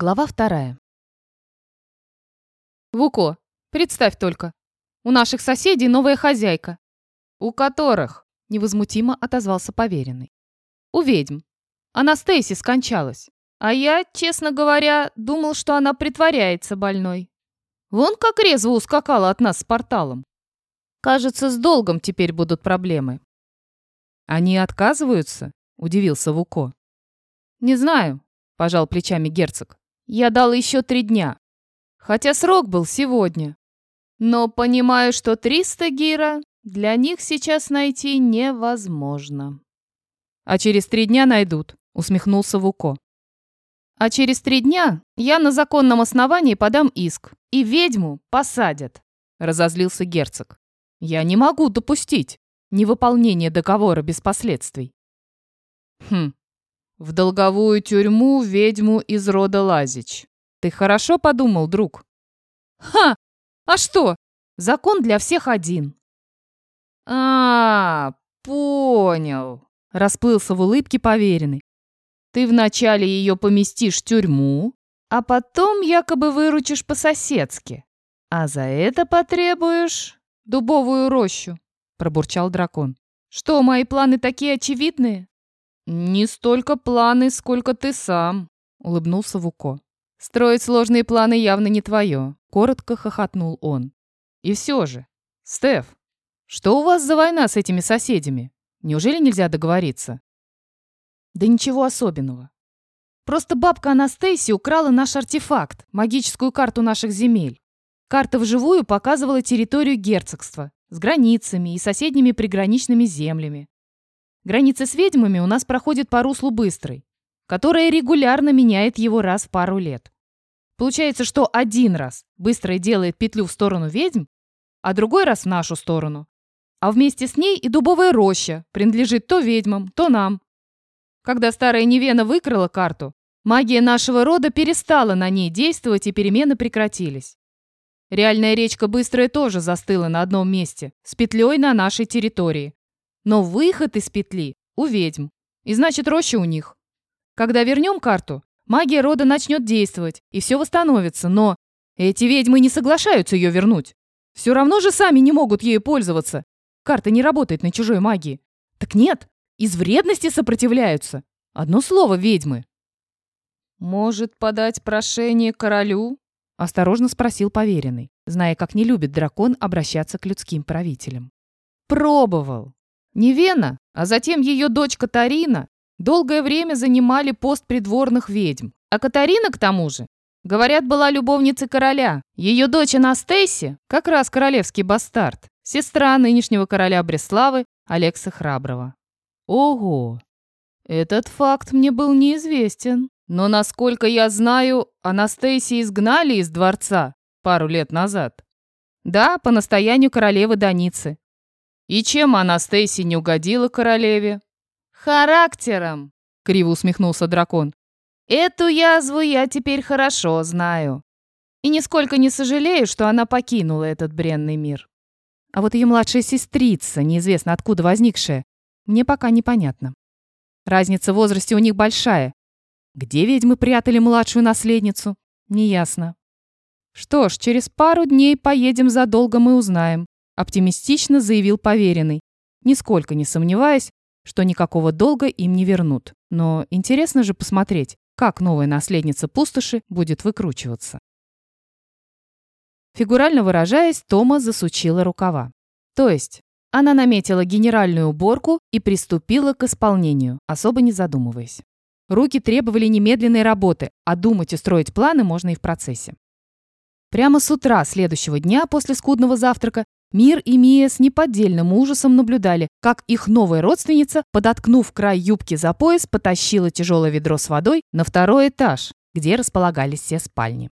Глава вторая. Вуко, представь только. У наших соседей новая хозяйка. У которых? Невозмутимо отозвался поверенный. У ведьм. Она Стейси скончалась. А я, честно говоря, думал, что она притворяется больной. Вон как резво ускакала от нас с порталом. Кажется, с долгом теперь будут проблемы. Они отказываются? Удивился Вуко. Не знаю, пожал плечами герцог. Я дал еще три дня. Хотя срок был сегодня. Но понимаю, что 300 гира для них сейчас найти невозможно. А через три дня найдут, усмехнулся Вуко. А через три дня я на законном основании подам иск, и ведьму посадят, разозлился герцог. Я не могу допустить невыполнение договора без последствий. Хм, в долговую тюрьму ведьму из рода Лазич. Ты хорошо подумал, друг? Ха! А что? Закон для всех один. А, понял. Расплылся в улыбке поверенный. Ты вначале ее поместишь в тюрьму, а потом якобы выручишь по-соседски. А за это потребуешь дубовую рощу, пробурчал дракон. Что, мои планы такие очевидные? «Не столько планы, сколько ты сам», — улыбнулся Вуко. «Строить сложные планы явно не твое», — коротко хохотнул он. «И все же, Стеф, что у вас за война с этими соседями? Неужели нельзя договориться?» «Да ничего особенного. Просто бабка Анастасия украла наш артефакт, магическую карту наших земель. Карта вживую показывала территорию герцогства с границами и соседними приграничными землями. Граница с ведьмами у нас проходит по руслу быстрой, которая регулярно меняет его раз в пару лет. Получается, что один раз быстрая делает петлю в сторону ведьм, а другой раз в нашу сторону. А вместе с ней и дубовая роща принадлежит то ведьмам, то нам. Когда старая Невена выкрала карту, магия нашего рода перестала на ней действовать и перемены прекратились. Реальная речка Быстрая тоже застыла на одном месте, с петлей на нашей территории. Но выход из петли у ведьм. И значит, роща у них. Когда вернем карту, магия рода начнет действовать, и все восстановится, но эти ведьмы не соглашаются ее вернуть. Все равно же сами не могут ею пользоваться. Карта не работает на чужой магии. Так нет, из вредности сопротивляются. Одно слово ведьмы. «Может, подать прошение королю?» – осторожно спросил поверенный, зная, как не любит дракон обращаться к людским правителям. «Пробовал. Не Вена, а затем ее дочь Катарина долгое время занимали пост придворных ведьм. А Катарина, к тому же, говорят, была любовницей короля. Ее дочь Анастасия, как раз королевский бастард, сестра нынешнего короля Бреславы Алекса Храброго. Ого! Этот факт мне был неизвестен. Но, насколько я знаю, Анастасию изгнали из дворца пару лет назад. Да, по настоянию королевы Даницы. И чем Анастасия не угодила королеве? Характером, криво усмехнулся дракон. Эту язву я теперь хорошо знаю. И нисколько не сожалею, что она покинула этот бренный мир. А вот ее младшая сестрица, неизвестно откуда возникшая, мне пока непонятно. Разница в возрасте у них большая. Где ведьмы прятали младшую наследницу? Неясно. Что ж, через пару дней поедем за долгом и узнаем, оптимистично заявил поверенный, нисколько не сомневаясь, что никакого долга им не вернут. Но интересно же посмотреть, как новая наследница пустоши будет выкручиваться. Фигурально выражаясь, Тома засучила рукава. То есть, она наметила генеральную уборку и приступила к исполнению, особо не задумываясь. Руки требовали немедленной работы, а думать и строить планы можно и в процессе. Прямо с утра следующего дня после скудного завтрака Мир и Мия с неподдельным ужасом наблюдали, как их новая родственница, подоткнув край юбки за пояс, потащила тяжелое ведро с водой на второй этаж, где располагались все спальни.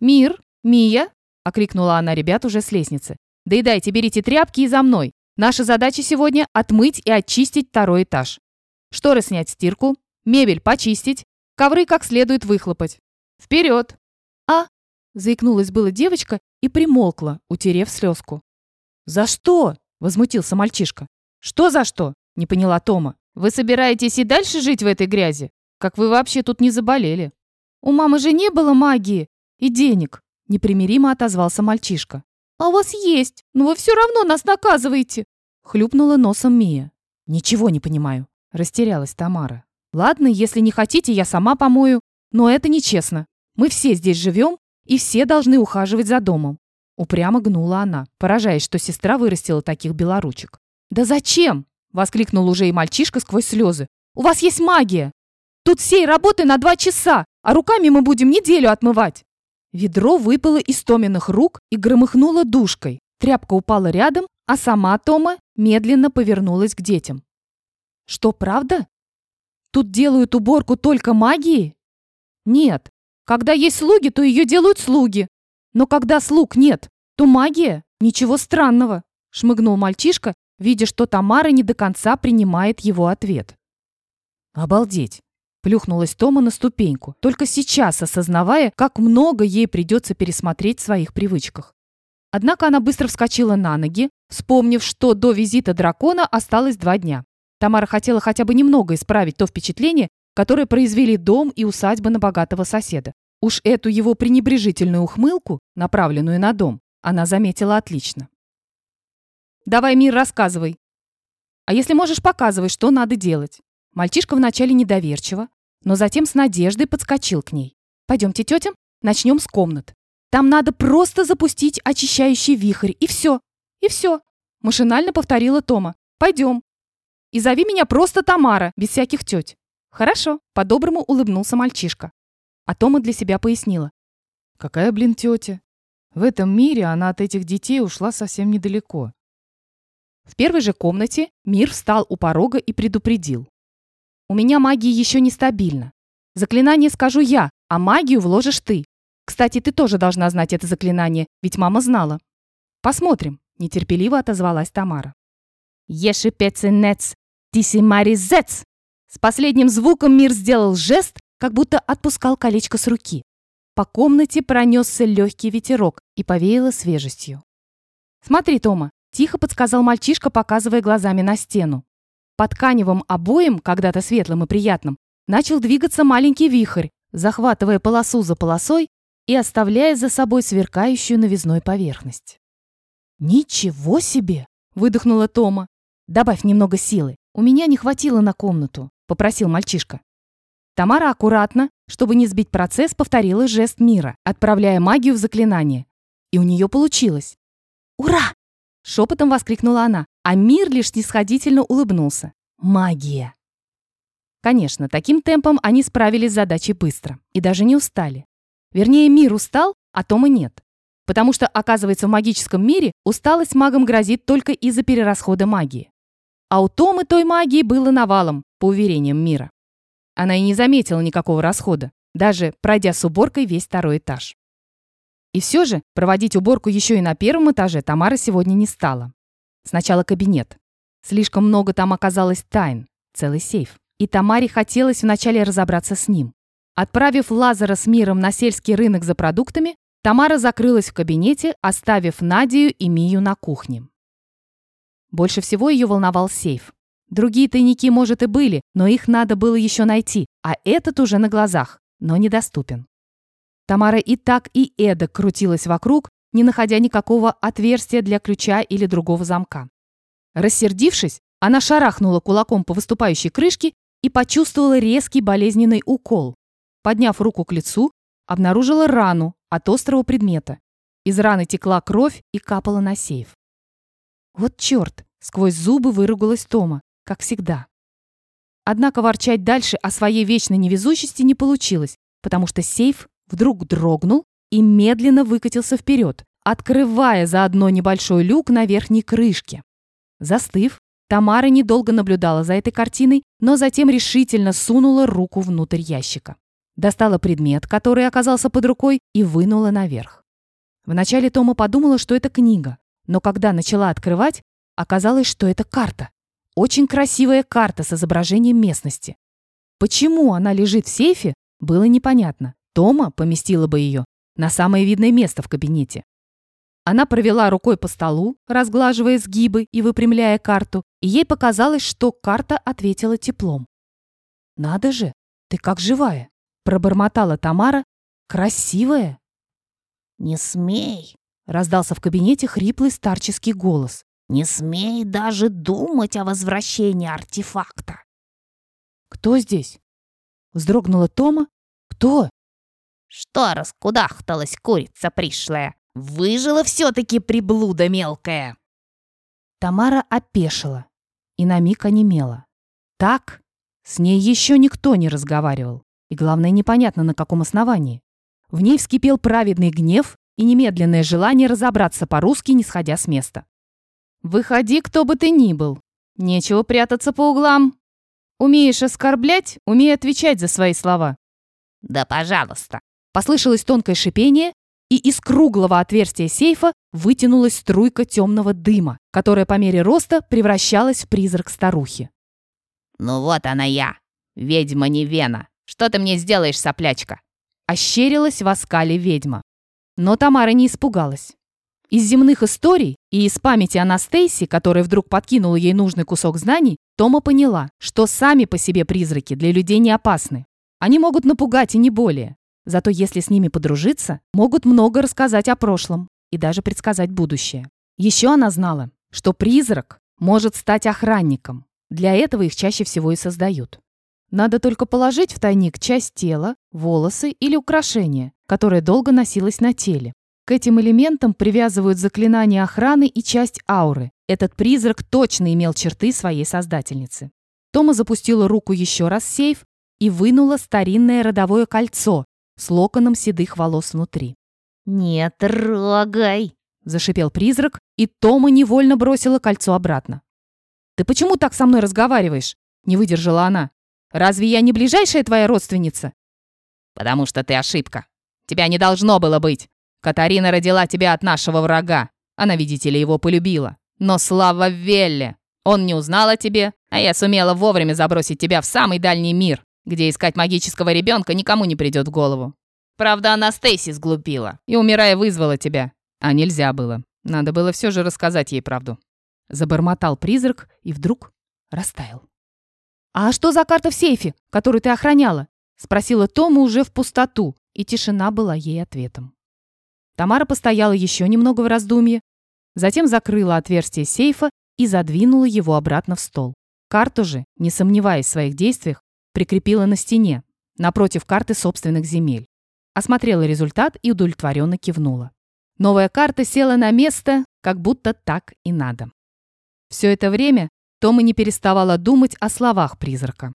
«Мир! Мия!» – окрикнула она ребят уже с лестницы. «Доедайте, берите тряпки и за мной. Наша задача сегодня – отмыть и очистить второй этаж. Шторы снять стирку, мебель почистить, ковры как следует выхлопать. Вперед!» «А!» – заикнулась была девочка и примолкла, утерев слезку. «За что?» – возмутился мальчишка. «Что за что?» – не поняла Тома. «Вы собираетесь и дальше жить в этой грязи? Как вы вообще тут не заболели?» У мамы же не было магии и денег, непримиримо отозвался мальчишка. А у вас есть, но вы все равно нас наказываете, хлюпнула носом Мия. Ничего не понимаю, растерялась Тамара. Ладно, если не хотите, я сама помою, но это нечестно. Мы все здесь живем, и все должны ухаживать за домом. Упрямо гнула она, поражаясь, что сестра вырастила таких белоручек. «Да зачем?» — воскликнул уже и мальчишка сквозь слезы. «У вас есть магия! Тут всей работы на два часа, а руками мы будем неделю отмывать!» Ведро выпало из Томиных рук и громыхнуло душкой. Тряпка упала рядом, а сама Тома медленно повернулась к детям. «Что, правда? Тут делают уборку только магией?» «Нет. Когда есть слуги, то ее делают слуги. Но когда слуг нет, то магия – ничего странного», – шмыгнул мальчишка, видя, что Тамара не до конца принимает его ответ. «Обалдеть!» – плюхнулась Тома на ступеньку, только сейчас осознавая, как много ей придется пересмотреть в своих привычках. Однако она быстро вскочила на ноги, вспомнив, что до визита дракона осталось два дня. Тамара хотела хотя бы немного исправить то впечатление, которое произвели дом и усадьба на богатого соседа. Уж эту его пренебрежительную ухмылку, направленную на дом, она заметила отлично. «Давай, Мир, рассказывай. А если можешь, показывай, что надо делать». Мальчишка вначале недоверчиво, но затем с надеждой подскочил к ней. «Пойдемте, тетям, начнем с комнат. Там надо просто запустить очищающий вихрь, и все. И все», – машинально повторила Тома. «Пойдем. И зови меня просто Тамара, без всяких теть». «Хорошо», – по-доброму улыбнулся мальчишка. А Тома для себя пояснила. «Какая, блин, тетя? В этом мире она от этих детей ушла совсем недалеко». В первой же комнате Мир встал у порога и предупредил. «У меня магия еще нестабильна. Заклинание скажу я, а магию вложишь ты. Кстати, ты тоже должна знать это заклинание, ведь мама знала». «Посмотрим», – нетерпеливо отозвалась Тамара. «Ешепеценец, тисимаризец!» С последним звуком Мир сделал жест, как будто отпускал колечко с руки. По комнате пронесся легкий ветерок и повеяло свежестью. «Смотри, Тома», – тихо подсказал мальчишка, показывая глазами на стену. Под тканевым обоем, когда-то светлым и приятным, начал двигаться маленький вихрь, захватывая полосу за полосой и оставляя за собой сверкающую новизной поверхность. «Ничего себе!» – выдохнула Тома. «Добавь немного силы. У меня не хватило на комнату», – попросил мальчишка. Тамара аккуратно, чтобы не сбить процесс, повторила жест мира, отправляя магию в заклинание. И у нее получилось. «Ура!» – шепотом воскликнула она, а мир лишь снисходительно улыбнулся. «Магия!» Конечно, таким темпом они справились с задачей быстро и даже не устали. Вернее, мир устал, а Тома нет. Потому что, оказывается, в магическом мире усталость магам грозит только из-за перерасхода магии. А у Томы той магии было навалом, по уверениям мира. Она и не заметила никакого расхода, даже пройдя с уборкой весь второй этаж. И все же проводить уборку еще и на первом этаже Тамара сегодня не стала. Сначала кабинет. Слишком много там оказалось тайн, целый сейф. И Тамаре хотелось вначале разобраться с ним. Отправив Лазара с миром на сельский рынок за продуктами, Тамара закрылась в кабинете, оставив Надию и Мию на кухне. Больше всего ее волновал сейф. Другие тайники, может, и были, но их надо было еще найти, а этот уже на глазах, но недоступен. Тамара и так, и эдак крутилась вокруг, не находя никакого отверстия для ключа или другого замка. Рассердившись, она шарахнула кулаком по выступающей крышке и почувствовала резкий болезненный укол. Подняв руку к лицу, обнаружила рану от острого предмета. Из раны текла кровь и капала на сейф. «Вот черт!» — сквозь зубы выругалась Тома как всегда. Однако ворчать дальше о своей вечной невезучести не получилось, потому что сейф вдруг дрогнул и медленно выкатился вперед, открывая заодно небольшой люк на верхней крышке. Застыв, Тамара недолго наблюдала за этой картиной, но затем решительно сунула руку внутрь ящика. Достала предмет, который оказался под рукой, и вынула наверх. Вначале Тома подумала, что это книга, но когда начала открывать, оказалось, что это карта. Очень красивая карта с изображением местности. Почему она лежит в сейфе, было непонятно. Тома поместила бы ее на самое видное место в кабинете. Она провела рукой по столу, разглаживая сгибы и выпрямляя карту, и ей показалось, что карта ответила теплом. «Надо же, ты как живая!» – Пробормотала Тамара. «Красивая?» «Не смей!» — раздался в кабинете хриплый старческий голос. «Не смей даже думать о возвращении артефакта!» «Кто здесь?» — вздрогнула Тома. «Кто?» «Что раскудахталась курица пришлая? Выжила все-таки приблуда мелкая!» Тамара опешила и на миг онемела. Так с ней еще никто не разговаривал. И главное, непонятно, на каком основании. В ней вскипел праведный гнев и немедленное желание разобраться по-русски, не сходя с места. «Выходи, кто бы ты ни был. Нечего прятаться по углам. Умеешь оскорблять, умей отвечать за свои слова». «Да пожалуйста». Послышалось тонкое шипение, и из круглого отверстия сейфа вытянулась струйка темного дыма, которая по мере роста превращалась в призрак старухи. «Ну вот она я, ведьма Невена. Что ты мне сделаешь, соплячка?» Ощерилась в оскале ведьма. Но Тамара не испугалась. Из земных историй и из памяти Анастейси, которая вдруг подкинула ей нужный кусок знаний, Тома поняла, что сами по себе призраки для людей не опасны. Они могут напугать и не более. Зато если с ними подружиться, могут много рассказать о прошлом и даже предсказать будущее. Еще она знала, что призрак может стать охранником. Для этого их чаще всего и создают. Надо только положить в тайник часть тела, волосы или украшения, которое долго носилось на теле. К этим элементам привязывают заклинания охраны и часть ауры. Этот призрак точно имел черты своей создательницы. Тома запустила руку еще раз в сейф и вынула старинное родовое кольцо с локоном седых волос внутри. «Не трогай!» – зашипел призрак, и Тома невольно бросила кольцо обратно. «Ты почему так со мной разговариваешь?» – не выдержала она. Разве я не ближайшая твоя родственница?» «Потому что ты ошибка. Тебя не должно было быть. Катарина родила тебя от нашего врага. Она, видите ли, его полюбила. Но слава Велле! Он не узнал о тебе, а я сумела вовремя забросить тебя в самый дальний мир, где искать магического ребенка никому не придет в голову. Правда, она Стейси сглупила и, умирая, вызвала тебя. А нельзя было. Надо было все же рассказать ей правду. Забормотал призрак и вдруг растаял. «А что за карта в сейфе, которую ты охраняла?» Спросила Тома уже в пустоту, и тишина была ей ответом. Тамара постояла еще немного в раздумье, затем закрыла отверстие сейфа и задвинула его обратно в стол. Карту же, не сомневаясь в своих действиях, прикрепила на стене, напротив карты собственных земель. Осмотрела результат и удовлетворенно кивнула. Новая карта села на место, как будто так и надо. Все это время Тома не переставала думать о словах призрака.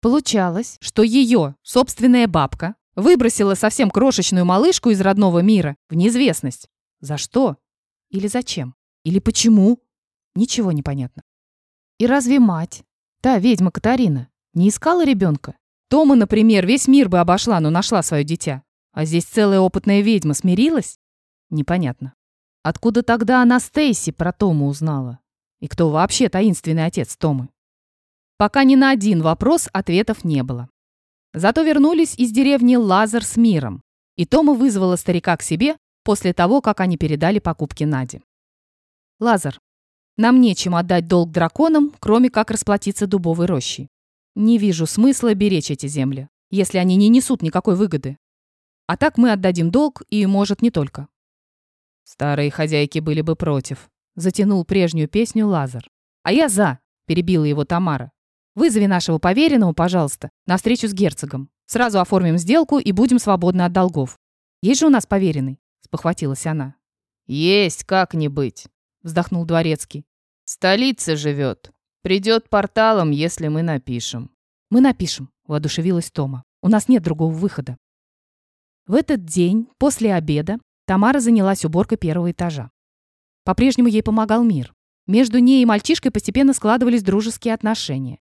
Получалось, что ее собственная бабка выбросила совсем крошечную малышку из родного мира в неизвестность. За что? Или зачем? Или почему? Ничего не понятно. И разве мать, та ведьма Катарина, не искала ребенка? Тома, например, весь мир бы обошла, но нашла свое дитя. А здесь целая опытная ведьма смирилась? Непонятно. Откуда тогда она Стейси про Тому узнала? И кто вообще таинственный отец Томы? Пока ни на один вопрос ответов не было. Зато вернулись из деревни Лазар с миром, и Тома вызвала старика к себе после того, как они передали покупки Наде. «Лазар, нам нечем отдать долг драконам, кроме как расплатиться дубовой рощей. Не вижу смысла беречь эти земли, если они не несут никакой выгоды. А так мы отдадим долг, и, может, не только». Старые хозяйки были бы против, Затянул прежнюю песню Лазар. «А я за!» – перебила его Тамара. «Вызови нашего поверенного, пожалуйста, на встречу с герцогом. Сразу оформим сделку и будем свободны от долгов. Есть же у нас поверенный?» – спохватилась она. «Есть, как не быть», – вздохнул дворецкий. «Столица живет. Придет порталом, если мы напишем». «Мы напишем», – воодушевилась Тома. «У нас нет другого выхода». В этот день, после обеда, Тамара занялась уборкой первого этажа. По-прежнему ей помогал мир. Между ней и мальчишкой постепенно складывались дружеские отношения.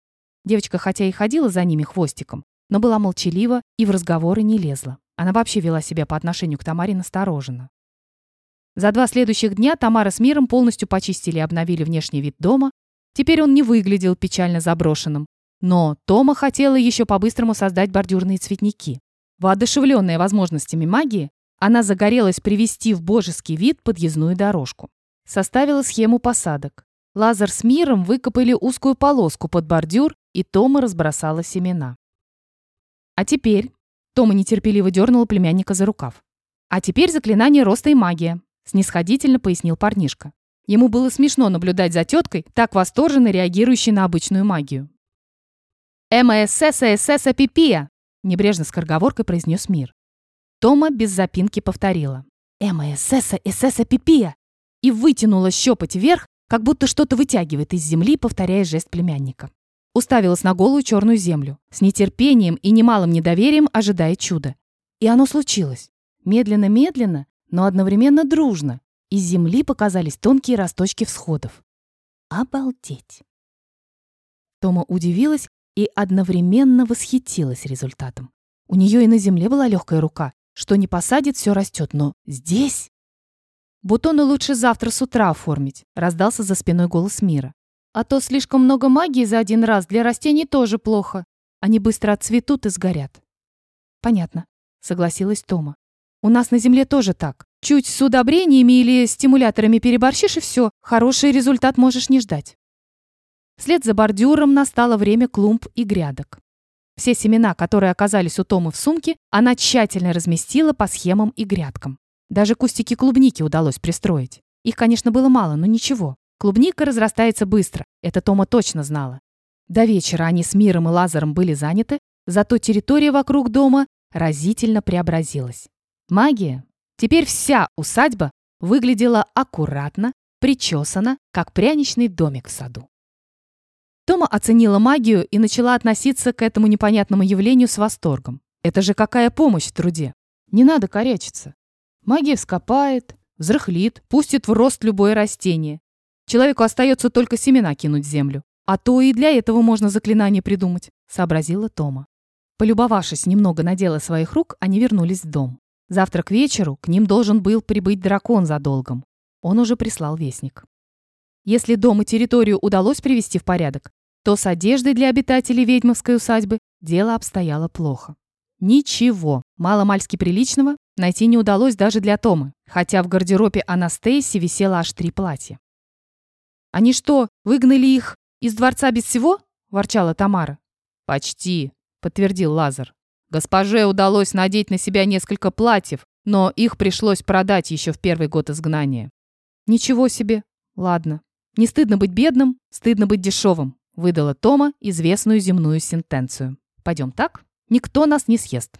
Девочка хотя и ходила за ними хвостиком, но была молчалива и в разговоры не лезла. Она вообще вела себя по отношению к Тамаре настороженно. За два следующих дня Тамара с миром полностью почистили и обновили внешний вид дома. Теперь он не выглядел печально заброшенным. Но Тома хотела еще по-быстрому создать бордюрные цветники. Воодушевленная возможностями магии, она загорелась привести в божеский вид подъездную дорожку. Составила схему посадок. Лазар с Миром выкопали узкую полоску под бордюр, и Тома разбросала семена. А теперь Тома нетерпеливо дернула племянника за рукав. «А теперь заклинание роста и магия», — снисходительно пояснил парнишка. Ему было смешно наблюдать за теткой, так восторженно реагирующей на обычную магию. «МСС Пипия!» — небрежно скороговоркой произнес мир. Тома без запинки повторила. «МСС Пипия!» и вытянула щепоть вверх, как будто что-то вытягивает из земли, повторяя жест племянника. Уставилась на голую черную землю, с нетерпением и немалым недоверием ожидая чуда. И оно случилось. Медленно-медленно, но одновременно дружно. Из земли показались тонкие росточки всходов. Обалдеть! Тома удивилась и одновременно восхитилась результатом. У нее и на земле была легкая рука. Что не посадит, все растет, но здесь... «Бутоны лучше завтра с утра оформить», — раздался за спиной голос мира. «А то слишком много магии за один раз для растений тоже плохо. Они быстро отцветут и сгорят». «Понятно», — согласилась Тома. «У нас на Земле тоже так. Чуть с удобрениями или стимуляторами переборщишь, и все, хороший результат можешь не ждать». Вслед за бордюром настало время клумб и грядок. Все семена, которые оказались у Томы в сумке, она тщательно разместила по схемам и грядкам. Даже кустики клубники удалось пристроить. Их, конечно, было мало, но ничего. Клубника разрастается быстро, это Тома точно знала. До вечера они с Миром и Лазаром были заняты, зато территория вокруг дома разительно преобразилась. Магия. Теперь вся усадьба выглядела аккуратно, причесана, как пряничный домик в саду. Тома оценила магию и начала относиться к этому непонятному явлению с восторгом. Это же какая помощь в труде. Не надо корячиться. Магия вскопает, взрыхлит, пустит в рост любое растение. Человеку остается только семена кинуть в землю. А то и для этого можно заклинание придумать, сообразила Тома. Полюбовавшись немного на дело своих рук, они вернулись в дом. Завтра к вечеру к ним должен был прибыть дракон за долгом. Он уже прислал вестник. Если дом и территорию удалось привести в порядок, то с одеждой для обитателей ведьмовской усадьбы дело обстояло плохо. Ничего, мало-мальски приличного найти не удалось даже для Томы, хотя в гардеробе Анастейси висело аж три платья. «Они что, выгнали их из дворца без всего?» – ворчала Тамара. «Почти», – подтвердил Лазар. «Госпоже удалось надеть на себя несколько платьев, но их пришлось продать еще в первый год изгнания». «Ничего себе. Ладно. Не стыдно быть бедным, стыдно быть дешевым», – выдала Тома известную земную сентенцию. «Пойдем так?» Никто нас не съест.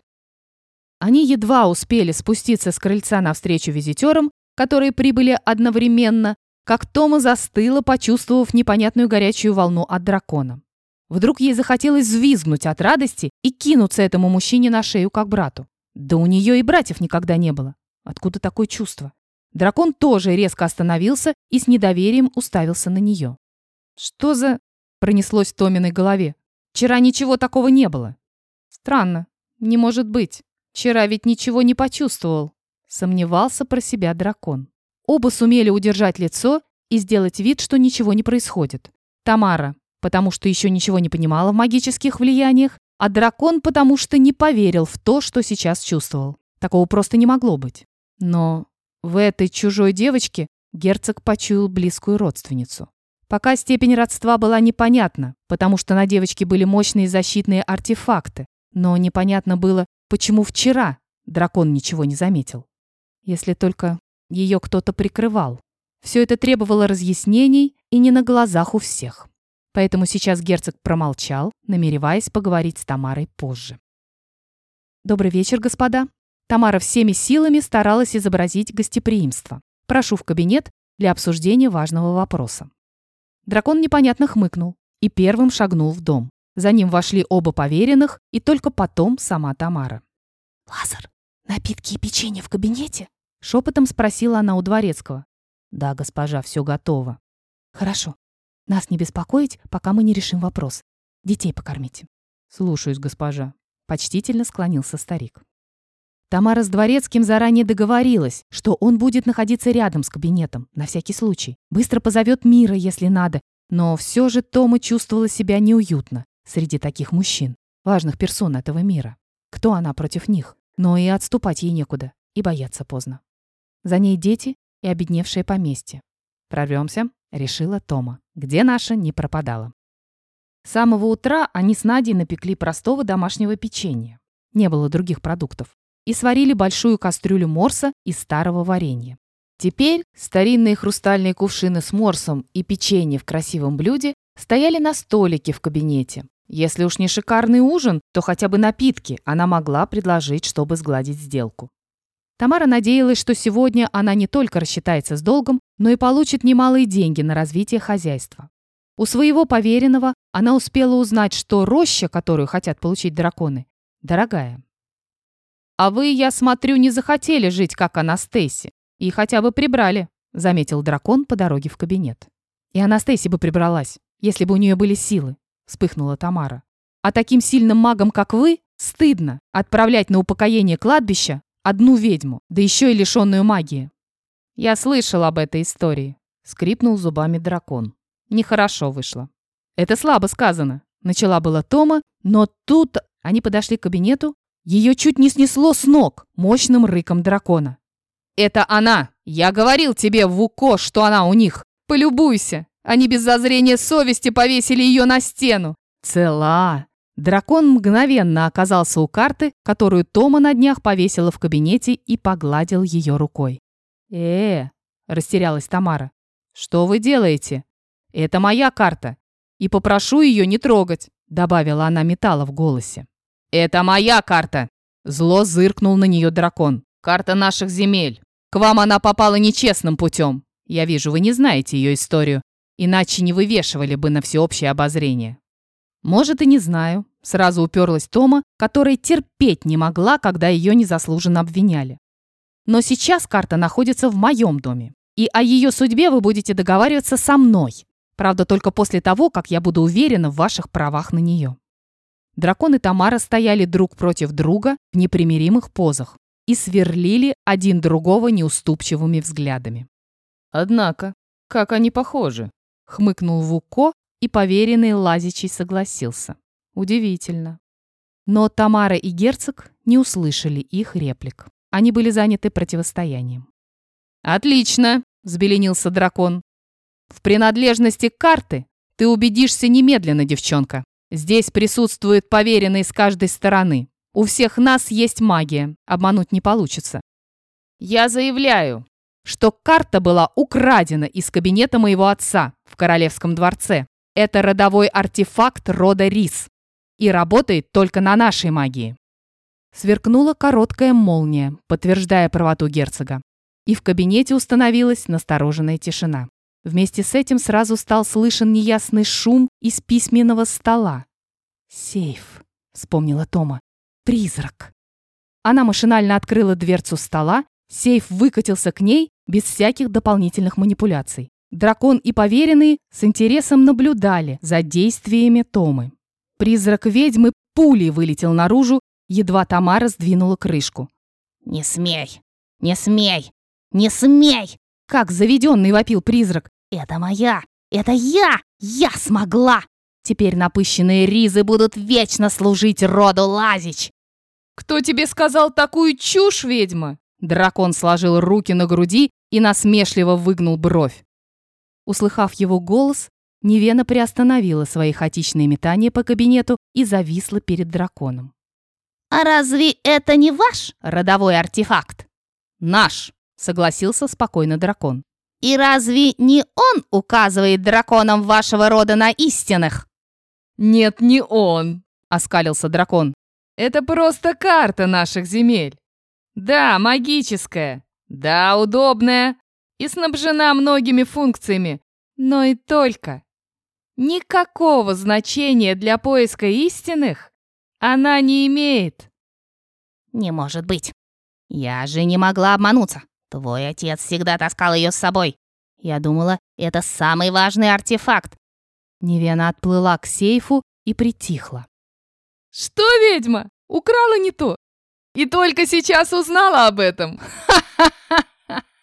Они едва успели спуститься с крыльца навстречу визитерам, которые прибыли одновременно, как Тома застыла, почувствовав непонятную горячую волну от дракона. Вдруг ей захотелось взвизгнуть от радости и кинуться этому мужчине на шею, как брату. Да у нее и братьев никогда не было. Откуда такое чувство? Дракон тоже резко остановился и с недоверием уставился на нее. «Что за...» — пронеслось в Томиной голове. «Вчера ничего такого не было». Странно. Не может быть. Вчера ведь ничего не почувствовал. Сомневался про себя дракон. Оба сумели удержать лицо и сделать вид, что ничего не происходит. Тамара, потому что еще ничего не понимала в магических влияниях, а дракон, потому что не поверил в то, что сейчас чувствовал. Такого просто не могло быть. Но в этой чужой девочке герцог почуял близкую родственницу. Пока степень родства была непонятна, потому что на девочке были мощные защитные артефакты, но непонятно было, почему вчера дракон ничего не заметил. Если только ее кто-то прикрывал. Все это требовало разъяснений и не на глазах у всех. Поэтому сейчас герцог промолчал, намереваясь поговорить с Тамарой позже. «Добрый вечер, господа». Тамара всеми силами старалась изобразить гостеприимство. «Прошу в кабинет для обсуждения важного вопроса». Дракон непонятно хмыкнул и первым шагнул в дом. За ним вошли оба поверенных и только потом сама Тамара. «Лазар, напитки и печенье в кабинете?» Шепотом спросила она у дворецкого. «Да, госпожа, все готово». «Хорошо. Нас не беспокоить, пока мы не решим вопрос. Детей покормите». «Слушаюсь, госпожа», — почтительно склонился старик. Тамара с дворецким заранее договорилась, что он будет находиться рядом с кабинетом, на всякий случай. Быстро позовет Мира, если надо, но все же Тома чувствовала себя неуютно среди таких мужчин, важных персон этого мира. Кто она против них? Но и отступать ей некуда, и бояться поздно. За ней дети и обедневшее поместье. «Прорвемся», — решила Тома, где наша не пропадала. С самого утра они с Надей напекли простого домашнего печенья. не было других продуктов, и сварили большую кастрюлю морса из старого варенья. Теперь старинные хрустальные кувшины с морсом и печенье в красивом блюде стояли на столике в кабинете. Если уж не шикарный ужин, то хотя бы напитки она могла предложить, чтобы сгладить сделку. Тамара надеялась, что сегодня она не только рассчитается с долгом, но и получит немалые деньги на развитие хозяйства. У своего поверенного она успела узнать, что роща, которую хотят получить драконы, дорогая. «А вы, я смотрю, не захотели жить, как Анастейси, и хотя бы прибрали», заметил дракон по дороге в кабинет. «И Анастейси бы прибралась, если бы у нее были силы», вспыхнула Тамара. «А таким сильным магом, как вы, стыдно отправлять на упокоение кладбища одну ведьму, да еще и лишенную магии». «Я слышал об этой истории», скрипнул зубами дракон. Нехорошо вышло. «Это слабо сказано», начала была Тома, но тут они подошли к кабинету, ее чуть не снесло с ног мощным рыком дракона. «Это она! Я говорил тебе, Вуко, что она у них! Полюбуйся! Они без зазрения совести повесили ее на стену! Цела!» Дракон мгновенно оказался у карты, которую Тома на днях повесила в кабинете и погладил ее рукой. э растерялась Тамара. «Что вы делаете? Это моя карта, и попрошу ее не трогать», добавила она металла в голосе. «Это моя карта!» Зло зыркнул на нее дракон. «Карта наших земель. К вам она попала нечестным путем. Я вижу, вы не знаете ее историю, иначе не вывешивали бы на всеобщее обозрение». «Может, и не знаю», — сразу уперлась Тома, которая терпеть не могла, когда ее незаслуженно обвиняли. «Но сейчас карта находится в моем доме, и о ее судьбе вы будете договариваться со мной. Правда, только после того, как я буду уверена в ваших правах на нее». Дракон и Тамара стояли друг против друга в непримиримых позах и сверлили один другого неуступчивыми взглядами. «Однако, как они похожи!» — хмыкнул Вуко, и поверенный Лазичий согласился. Удивительно. Но Тамара и герцог не услышали их реплик. Они были заняты противостоянием. «Отлично!» — взбеленился дракон. «В принадлежности карты ты убедишься немедленно, девчонка. Здесь присутствуют поверенные с каждой стороны. У всех нас есть магия, обмануть не получится. Я заявляю, что карта была украдена из кабинета моего отца в Королевском дворце. Это родовой артефакт рода Рис и работает только на нашей магии. Сверкнула короткая молния, подтверждая правоту герцога. И в кабинете установилась настороженная тишина. Вместе с этим сразу стал слышен неясный шум из письменного стола. «Сейф», — вспомнила Тома. «Призрак». Она машинально открыла дверцу стола, сейф выкатился к ней без всяких дополнительных манипуляций. Дракон и поверенные с интересом наблюдали за действиями Томы. Призрак ведьмы пулей вылетел наружу, едва Тамара сдвинула крышку. «Не смей! Не смей! Не смей!» Как заведенный вопил призрак. «Это моя! Это я! Я смогла!» Теперь напыщенные ризы будут вечно служить роду Лазич!» «Кто тебе сказал такую чушь, ведьма?» Дракон сложил руки на груди и насмешливо выгнул бровь. Услыхав его голос, Невена приостановила свои хаотичные метания по кабинету и зависла перед драконом. «А разве это не ваш родовой артефакт?» «Наш», — согласился спокойно дракон. «И разве не он указывает драконам вашего рода на истинных?» «Нет, не он», — оскалился дракон. «Это просто карта наших земель. Да, магическая. Да, удобная. И снабжена многими функциями. Но и только. Никакого значения для поиска истинных она не имеет». «Не может быть. Я же не могла обмануться. Твой отец всегда таскал ее с собой. Я думала, это самый важный артефакт. Невена отплыла к сейфу и притихла. «Что, ведьма? Украла не то? И только сейчас узнала об этом!»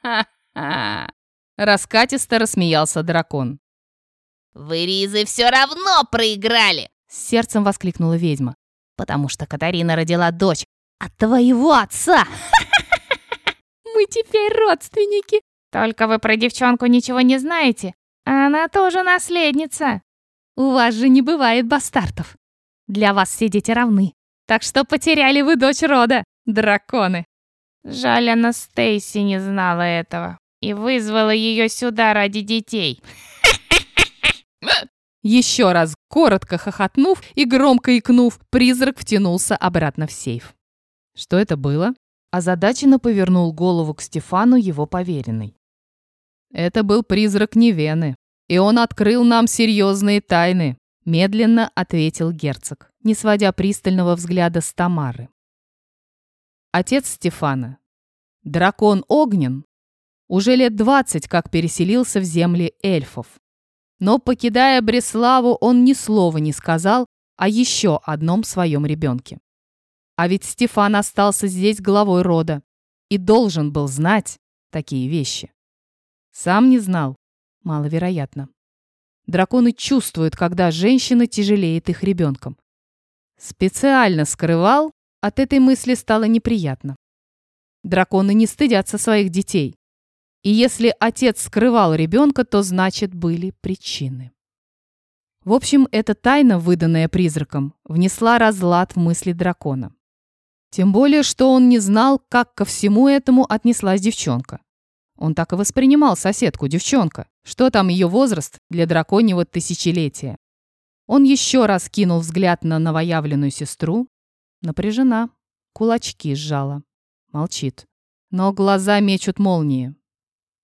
Раскатисто рассмеялся дракон. «Вы, Ризы, все равно проиграли!» С сердцем воскликнула ведьма. «Потому что Катарина родила дочь от твоего отца!» «Мы теперь родственники!» «Только вы про девчонку ничего не знаете. Она тоже наследница!» У вас же не бывает бастартов. Для вас все дети равны. Так что потеряли вы дочь рода, драконы. Жаль, она Стейси не знала этого и вызвала ее сюда ради детей. Еще раз коротко хохотнув и громко икнув, призрак втянулся обратно в сейф. Что это было? Озадаченно повернул голову к Стефану его поверенный. Это был призрак Невены, и он открыл нам серьезные тайны, медленно ответил герцог, не сводя пристального взгляда с Тамары. Отец Стефана, дракон Огнен, уже лет двадцать как переселился в земли эльфов. Но, покидая Бреславу, он ни слова не сказал о еще одном своем ребенке. А ведь Стефан остался здесь главой рода и должен был знать такие вещи. Сам не знал, маловероятно. Драконы чувствуют, когда женщина тяжелеет их ребенком. Специально скрывал, от этой мысли стало неприятно. Драконы не стыдятся своих детей. И если отец скрывал ребенка, то значит были причины. В общем, эта тайна, выданная призраком, внесла разлад в мысли дракона. Тем более, что он не знал, как ко всему этому отнеслась девчонка. Он так и воспринимал соседку, девчонка. Что там ее возраст для драконьего тысячелетия? Он еще раз кинул взгляд на новоявленную сестру. Напряжена, кулачки сжала. Молчит. Но глаза мечут молнии.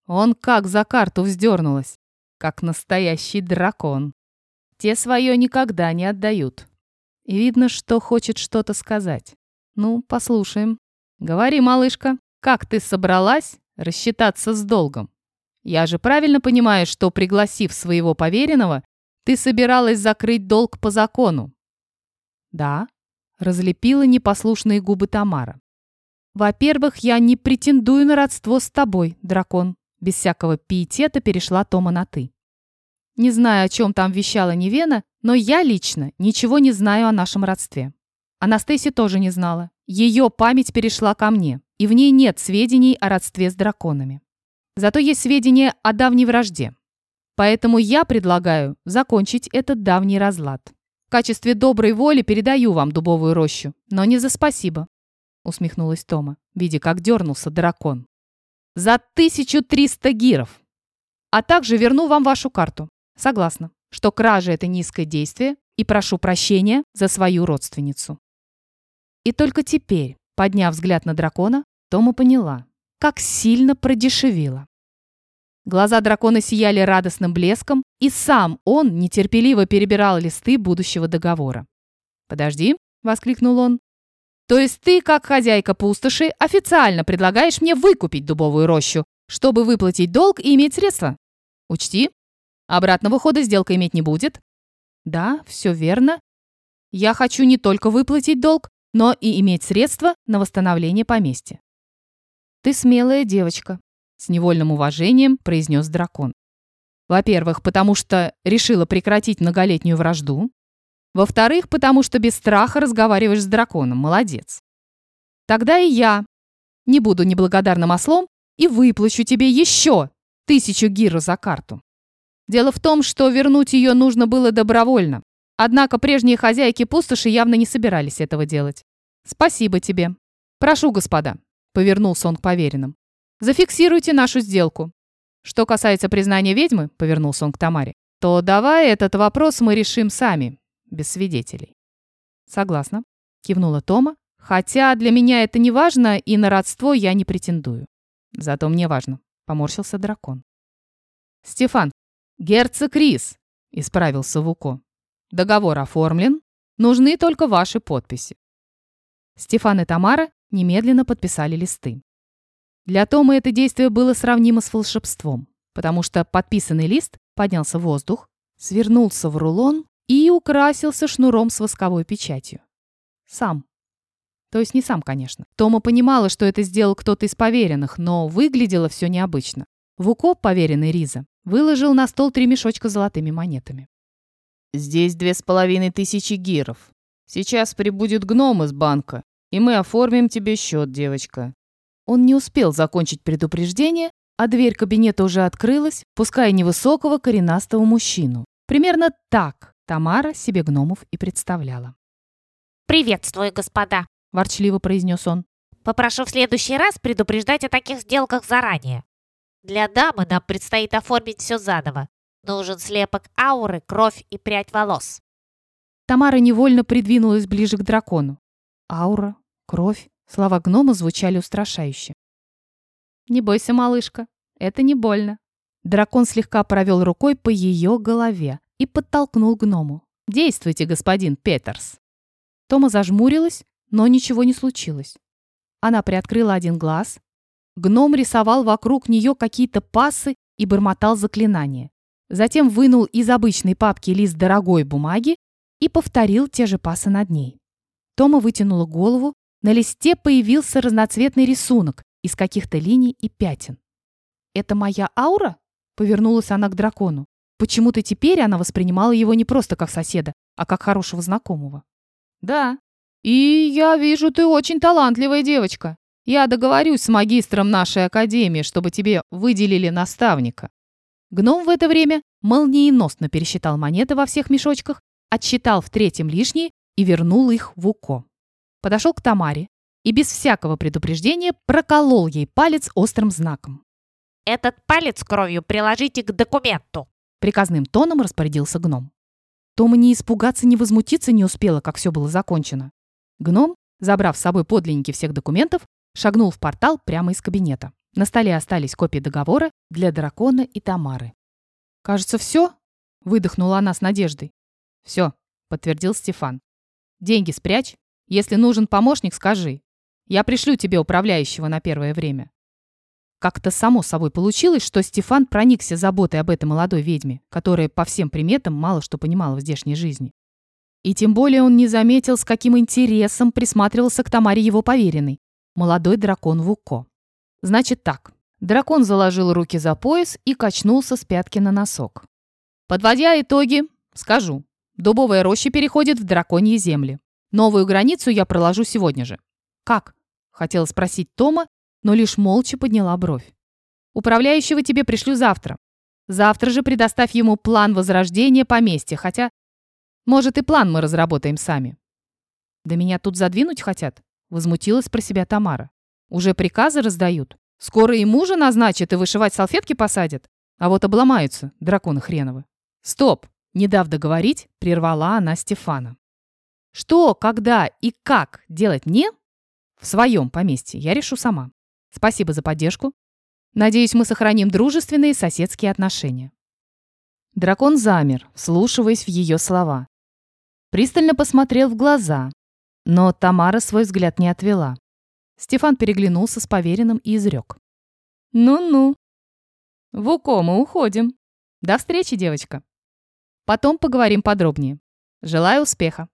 Он как за карту вздернулась, как настоящий дракон. Те свое никогда не отдают. И видно, что хочет что-то сказать. Ну, послушаем. Говори, малышка, как ты собралась рассчитаться с долгом? Я же правильно понимаю, что, пригласив своего поверенного, ты собиралась закрыть долг по закону? Да, разлепила непослушные губы Тамара. Во-первых, я не претендую на родство с тобой, дракон. Без всякого пиетета перешла Тома на «ты». Не знаю, о чем там вещала Невена, но я лично ничего не знаю о нашем родстве. Анастасия тоже не знала. Ее память перешла ко мне, и в ней нет сведений о родстве с драконами. Зато есть сведения о давней вражде. Поэтому я предлагаю закончить этот давний разлад. В качестве доброй воли передаю вам дубовую рощу, но не за спасибо», — усмехнулась Тома, видя, как дернулся дракон за 1300 гиров. А также верну вам вашу карту. Согласна, что кража – это низкое действие, и прошу прощения за свою родственницу. И только теперь, подняв взгляд на дракона, Тома поняла, как сильно продешевила. Глаза дракона сияли радостным блеском, и сам он нетерпеливо перебирал листы будущего договора. «Подожди», — воскликнул он, то есть ты, как хозяйка пустоши, официально предлагаешь мне выкупить дубовую рощу, чтобы выплатить долг и иметь средства? Учти, обратного хода сделка иметь не будет. Да, все верно. Я хочу не только выплатить долг, но и иметь средства на восстановление поместья. Ты смелая девочка, с невольным уважением произнес дракон. Во-первых, потому что решила прекратить многолетнюю вражду. Во-вторых, потому что без страха разговариваешь с драконом. Молодец. Тогда и я не буду неблагодарным ослом и выплачу тебе еще тысячу гиру за карту. Дело в том, что вернуть ее нужно было добровольно. Однако прежние хозяйки пустоши явно не собирались этого делать. Спасибо тебе. Прошу, господа, повернулся он к поверенным. Зафиксируйте нашу сделку. Что касается признания ведьмы, повернулся он к Тамаре, то давай этот вопрос мы решим сами, без свидетелей. Согласна, кивнула Тома, хотя для меня это не важно, и на родство я не претендую. Зато мне важно, поморщился дракон. Стефан, герцог Рис, исправился Вуко. Договор оформлен, нужны только ваши подписи. Стефан и Тамара немедленно подписали листы. Для Тома это действие было сравнимо с волшебством, потому что подписанный лист поднялся в воздух, свернулся в рулон и украсился шнуром с восковой печатью. Сам. То есть не сам, конечно. Тома понимала, что это сделал кто-то из поверенных, но выглядело все необычно. Вуко, поверенный Риза, выложил на стол три мешочка с золотыми монетами. «Здесь две с половиной тысячи гиров. Сейчас прибудет гном из банка, и мы оформим тебе счет, девочка». Он не успел закончить предупреждение, а дверь кабинета уже открылась, пуская невысокого коренастого мужчину. Примерно так Тамара себе гномов и представляла. «Приветствую, господа», — ворчливо произнес он. «Попрошу в следующий раз предупреждать о таких сделках заранее. Для дамы нам предстоит оформить все заново. Нужен слепок ауры, кровь и прядь волос». Тамара невольно придвинулась ближе к дракону. Аура, кровь, слова гнома звучали устрашающе. «Не бойся, малышка, это не больно». Дракон слегка провел рукой по ее голове и подтолкнул гному. «Действуйте, господин Петерс». Тома зажмурилась, но ничего не случилось. Она приоткрыла один глаз. Гном рисовал вокруг нее какие-то пасы и бормотал заклинания. Затем вынул из обычной папки лист дорогой бумаги и повторил те же пасы над ней. Тома вытянула голову. На листе появился разноцветный рисунок из каких-то линий и пятен. «Это моя аура?» — повернулась она к дракону. Почему-то теперь она воспринимала его не просто как соседа, а как хорошего знакомого. «Да. И я вижу, ты очень талантливая девочка. Я договорюсь с магистром нашей академии, чтобы тебе выделили наставника». Гном в это время молниеносно пересчитал монеты во всех мешочках, отсчитал в третьем лишние и вернул их в УКО. Подошел к Тамаре и без всякого предупреждения проколол ей палец острым знаком. «Этот палец кровью приложите к документу», приказным тоном распорядился гном. Тома не испугаться, не возмутиться не успела, как все было закончено. Гном, забрав с собой подлинники всех документов, шагнул в портал прямо из кабинета. На столе остались копии договора для дракона и Тамары. «Кажется, все?» — выдохнула она с надеждой. «Все», — подтвердил Стефан. «Деньги спрячь. Если нужен помощник, скажи. Я пришлю тебе управляющего на первое время». Как-то само собой получилось, что Стефан проникся заботой об этой молодой ведьме, которая по всем приметам мало что понимала в здешней жизни. И тем более он не заметил, с каким интересом присматривался к Тамаре его поверенный, молодой дракон Вуко. Значит так. Дракон заложил руки за пояс и качнулся с пятки на носок. Подводя итоги, скажу. Дубовая роща переходит в драконьи земли. Новую границу я проложу сегодня же. Как? Хотела спросить Тома, но лишь молча подняла бровь. Управляющего тебе пришлю завтра. Завтра же предоставь ему план возрождения поместья, хотя... Может, и план мы разработаем сами. Да меня тут задвинуть хотят? Возмутилась про себя Тамара. Уже приказы раздают. Скоро и мужа назначат, и вышивать салфетки посадят. А вот обломаются, драконы хреновы. Стоп! Не дав договорить, прервала она Стефана. Что, когда и как делать мне в своем поместье, я решу сама. Спасибо за поддержку. Надеюсь, мы сохраним дружественные соседские отношения. Дракон замер, вслушиваясь в ее слова. Пристально посмотрел в глаза, но Тамара свой взгляд не отвела. Стефан переглянулся с поверенным и изрек. «Ну-ну. В УКО мы уходим. До встречи, девочка. Потом поговорим подробнее. Желаю успеха».